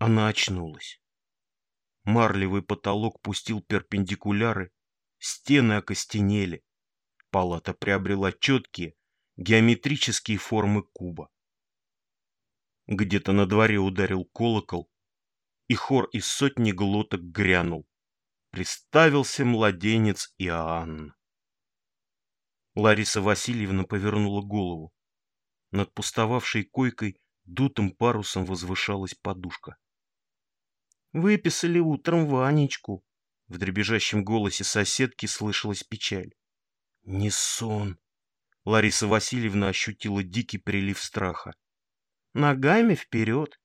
Она очнулась. Марлевый потолок пустил перпендикуляры, стены окостенели. Палата приобрела четкие, геометрические формы куба. Где-то на дворе ударил колокол, и хор из сотни глоток грянул. Приставился младенец Иоанн. Лариса Васильевна повернула голову. Над пустовавшей койкой дутым парусом возвышалась подушка. «Выписали утром Ванечку», — в дребезжащем голосе соседки слышалась печаль. «Не сон», — Лариса Васильевна ощутила дикий прилив страха. «Ногами вперед!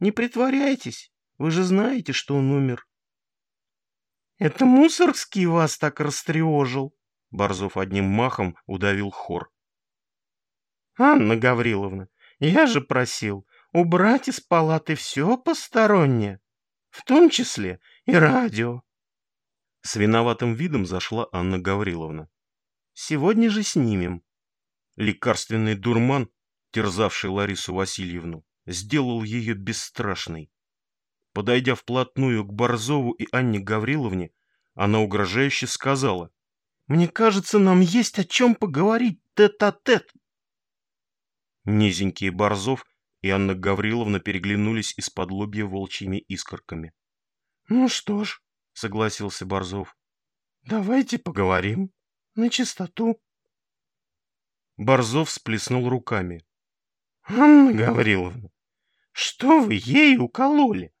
Не притворяйтесь, вы же знаете, что он умер». «Это Мусоргский вас так растревожил?» Борзов одним махом удавил хор. «Анна Гавриловна, я же просил убрать из палаты все постороннее, в том числе и радио». С виноватым видом зашла Анна Гавриловна. «Сегодня же снимем». Лекарственный дурман, терзавший Ларису Васильевну, сделал ее бесстрашной. Подойдя вплотную к Борзову и Анне Гавриловне, она угрожающе сказала — мне кажется, нам есть о чем поговорить тет-а-тет. -тет. Низенький Борзов и Анна Гавриловна переглянулись из-под лобья волчьими искорками. — Ну что ж, — согласился Борзов, — давайте поговорим на чистоту. Борзов сплеснул руками. — Анна Гавриловна, что вы ей укололи?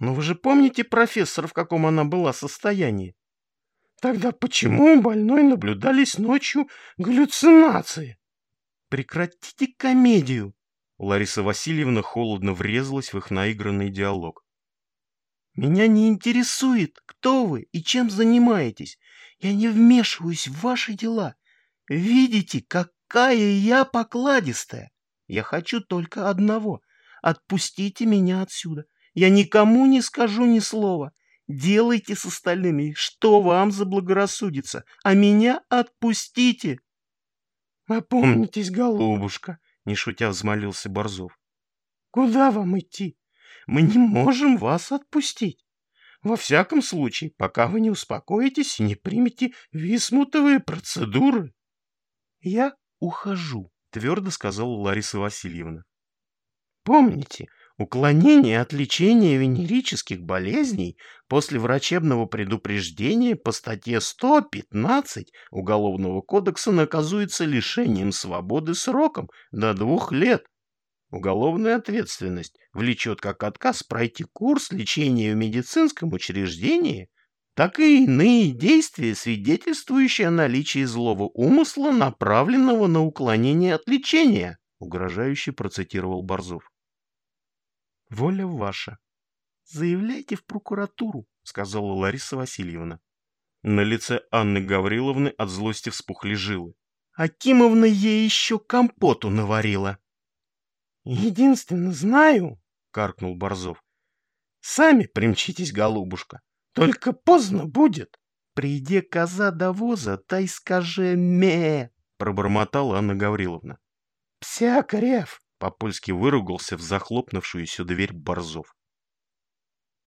Но ну вы же помните, профессор, в каком она была состоянии? Тогда почему у больной наблюдались ночью галлюцинации? Прекратите комедию. Лариса Васильевна холодно врезалась в их наигранный диалог. Меня не интересует, кто вы и чем занимаетесь. Я не вмешиваюсь в ваши дела. Видите, какая я покладистая. Я хочу только одного. Отпустите меня отсюда. Я никому не скажу ни слова. Делайте с остальными, что вам заблагорассудится, а меня отпустите. — Опомнитесь, голубушка, — не шутя взмолился Борзов. — Куда вам идти? Мы не можем вас отпустить. Во всяком случае, пока вы не успокоитесь и не примете висмутовые процедуры. — Я ухожу, — твердо сказала Лариса Васильевна. — Помните, Уклонение от лечения венерических болезней после врачебного предупреждения по статье 115 Уголовного кодекса наказуется лишением свободы сроком до двух лет. Уголовная ответственность влечет как отказ пройти курс лечения в медицинском учреждении, так и иные действия, свидетельствующие о наличии злого умысла, направленного на уклонение от лечения, угрожающе процитировал Борзов. Воля ваша. Заявляйте в прокуратуру, сказала Лариса Васильевна. На лице Анны Гавриловны от злости вспухли жилы. Акимовна ей еще компоту наварила. Единственно знаю, каркнул Борзов. Сами примчитесь, голубушка. Только поздно будет. Приди коза до воза, тай скажи ме, пробормотала Анна Гавриловна. Псяк рев, по-польски выругался в захлопнувшуюся дверь Борзов.